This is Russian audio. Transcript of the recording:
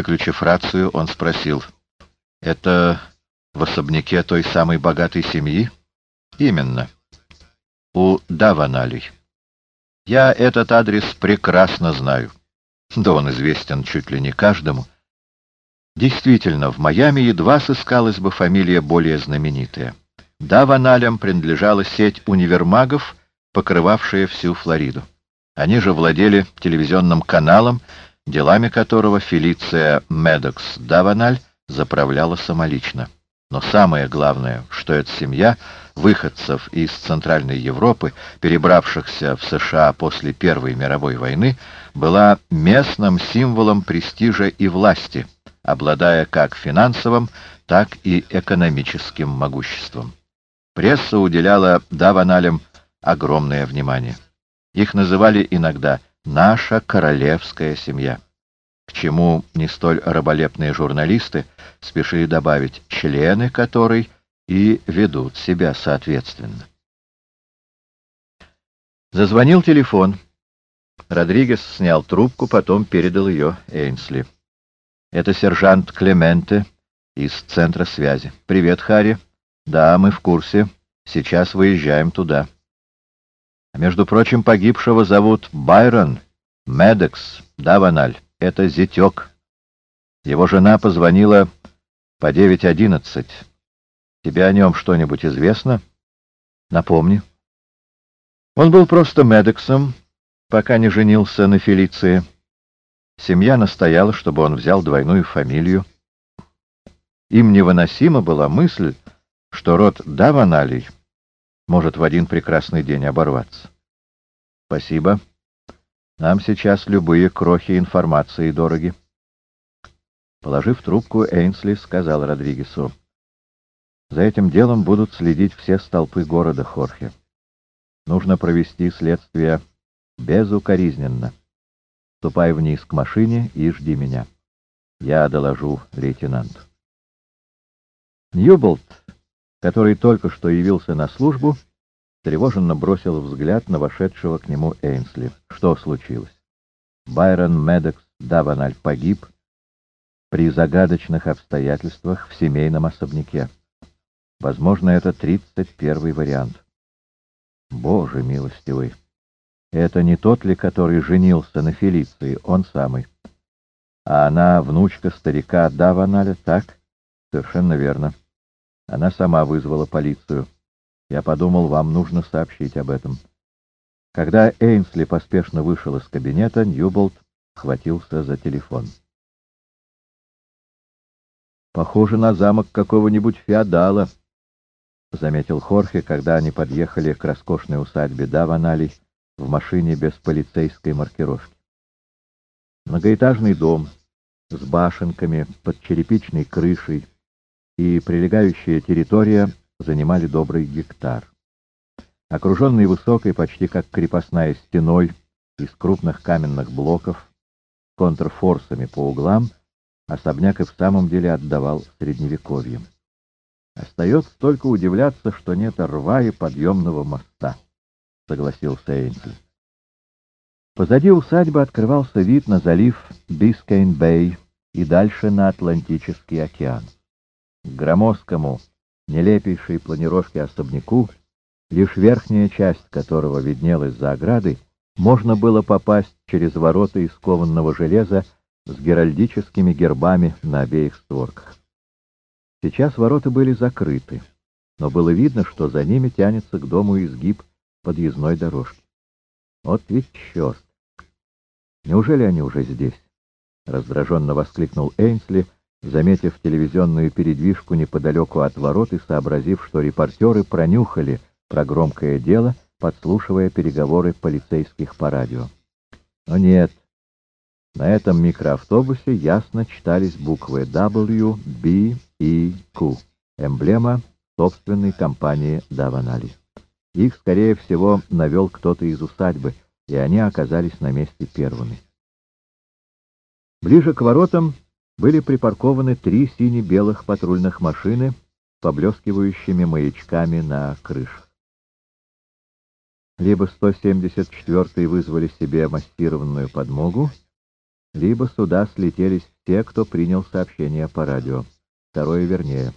Выключив рацию, он спросил, «Это в особняке той самой богатой семьи?» «Именно. У Даваналей. Я этот адрес прекрасно знаю. Да он известен чуть ли не каждому. Действительно, в Майами едва сыскалась бы фамилия более знаменитая. Даваналям принадлежала сеть универмагов, покрывавшая всю Флориду. Они же владели телевизионным каналом, делами которого Фелиция Медокс Даваналь заправляла самолично. Но самое главное, что эта семья выходцев из Центральной Европы, перебравшихся в США после Первой мировой войны, была местным символом престижа и власти, обладая как финансовым, так и экономическим могуществом. Пресса уделяла Даваналям огромное внимание. Их называли иногда «наша королевская семья», к чему не столь раболепные журналисты спешили добавить «члены которой» и ведут себя соответственно. Зазвонил телефон. Родригес снял трубку, потом передал ее Эйнсли. «Это сержант Клементе из Центра связи. Привет, Харри. Да, мы в курсе. Сейчас выезжаем туда». А между прочим, погибшего зовут Байрон Медекс Даваналь. Это зятек. Его жена позвонила по 9.11. Тебе о нем что-нибудь известно? Напомни. Он был просто Медексом, пока не женился на Фелиции. Семья настояла, чтобы он взял двойную фамилию. Им невыносима была мысль, что род Даваналей — может в один прекрасный день оборваться. Спасибо. Нам сейчас любые крохи информации дороги. Положив трубку, Эйнсли сказал Родригесу. За этим делом будут следить все столпы города Хорхе. Нужно провести следствие безукоризненно. Ступай вниз к машине и жди меня. Я доложу лейтенанту. Ньюболт который только что явился на службу, тревоженно бросил взгляд на вошедшего к нему Эйнсли. Что случилось? Байрон Медекс Даваналь погиб при загадочных обстоятельствах в семейном особняке. Возможно, это тридцать первый вариант. Боже милостивый! Это не тот ли, который женился на Фелиции, он самый. А она внучка старика Даваналя, так? Совершенно верно. Она сама вызвала полицию. Я подумал, вам нужно сообщить об этом. Когда Эйнсли поспешно вышел из кабинета, Ньюболт схватился за телефон. «Похоже на замок какого-нибудь феодала», — заметил Хорхе, когда они подъехали к роскошной усадьбе Даваналей в машине без полицейской маркировки. Многоэтажный дом с башенками под черепичной крышей, и прилегающая территория занимали добрый гектар. Окруженный высокой, почти как крепостная стеной из крупных каменных блоков, контрфорсами по углам, особняк и в самом деле отдавал средневековьем. Остается только удивляться, что нет рва и подъемного моста, — согласился Эйнсли. Позади усадьбы открывался вид на залив Бискейн-Бэй и дальше на Атлантический океан громоздкому, нелепейшей планировке особняку, лишь верхняя часть которого виднелась за оградой, можно было попасть через ворота из кованного железа с геральдическими гербами на обеих створках. Сейчас ворота были закрыты, но было видно, что за ними тянется к дому изгиб подъездной дорожки. Вот ведь черт! Неужели они уже здесь? Раздраженно воскликнул Эйнсли — заметив телевизионную передвижку неподалеку от ворот и сообразив, что репортеры пронюхали про громкое дело, подслушивая переговоры полицейских по радио. Но нет, на этом микроавтобусе ясно читались буквы W, B и Q, эмблема собственной компании Даванали. Их, скорее всего, навел кто-то из усадьбы, и они оказались на месте первыми. Ближе к воротам были припаркованы три сине-белых патрульных машины, поблескивающими маячками на крышах. Либо 174-й вызвали себе массированную подмогу, либо сюда слетелись те, кто принял сообщение по радио. Второе вернее.